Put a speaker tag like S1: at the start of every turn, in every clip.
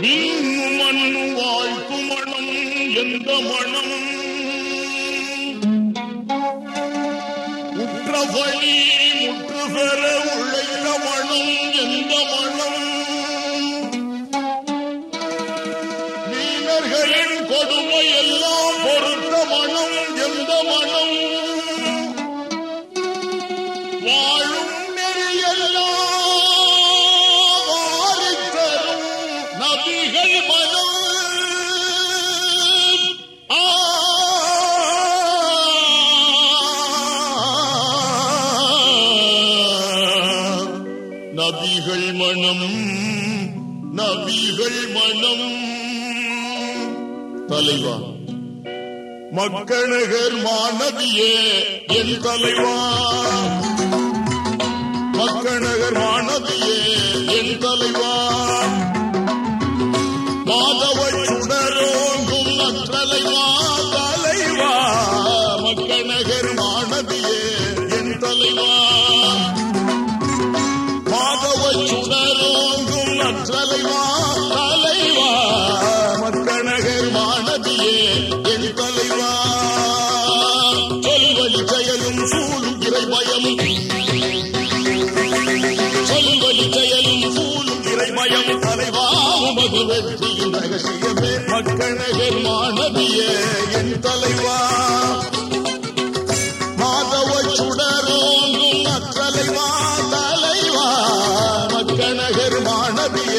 S1: நீங்கு மண்ணு வாய்ப்பு மணம் எந்த மணம்? உற்ற பலி முற்று பெற மனம் நபிகள் மனம். தலைவா. மக்கநகர் மாநதியே என் தலைவா. மக்கநகர் மாநதியே என் தலைவா. மாதவ சுடரோங்கும் தலைவா. நமது வெற்றியின் ரகசியமே மக்கநகர் மாணவிய என் தலைவா மாதவ சுடரோங்கும் அத்தலைவா தலைவா மக்கநகர் மாணவிய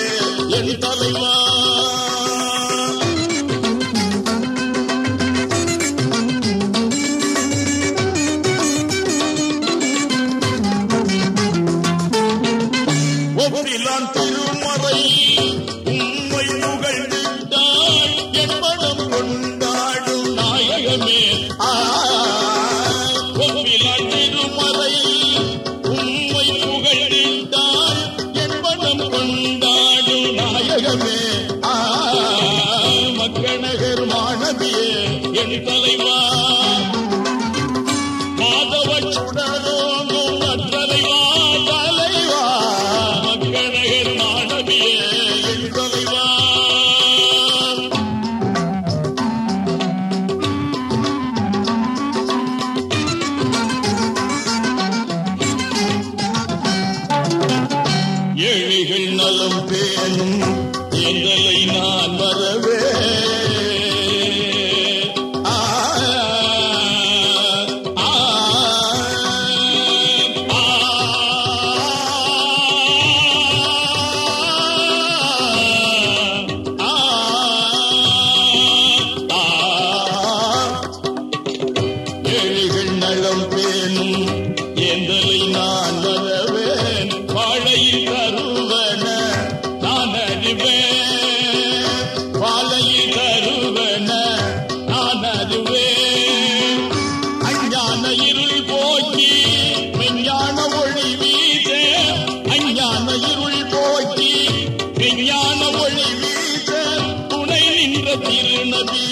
S1: என் தலைவா ಮಾಧವ ಚುಡನೋ তীর নদী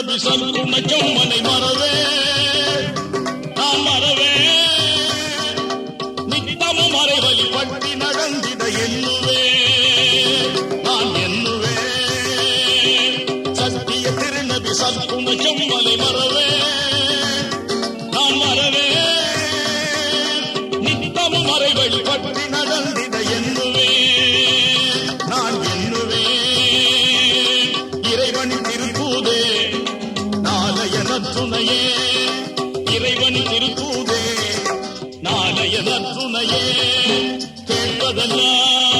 S1: சதி சற்குண செம்மனை மறவே நற்றுணையே இறைவன் திருத்தூதே நாளைய நற்றுணையே கேட்பதெல்லாம்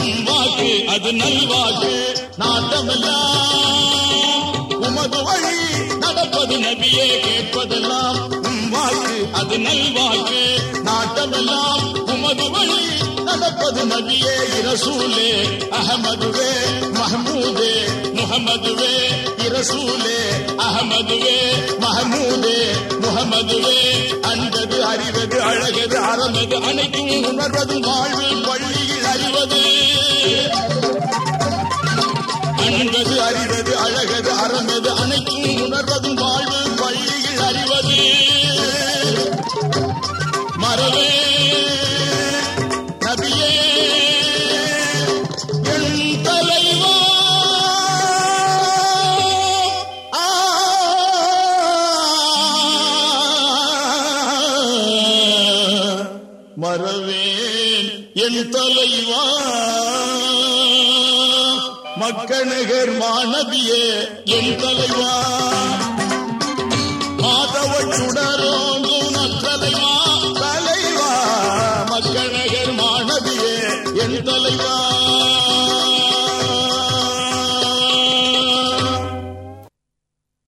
S1: உன் வாக்கு அது நல்வாக்கு. நாட்டமெல்லாம் உமது வழி நடப்பது நபியே. கேட்பதெல்லாம் உம் வாக்கு அது நல்வாக்கு. நாட்டமெல்லாம் உமது வழி நடப்பது நபியே. இரசூலே அகமதுவே மஹமூதே முகமதுவே ரசூலே அகமதுவே மஹமூதே முகமதுவே அந்தது அறிவது அழகது அறமது அனைத்தும் உணர்வதும் வாழ்வில் மறவேன் என் தலைவா. மக்கநகர் மாணவியே என் தலைவா. மாதவச்சுடன்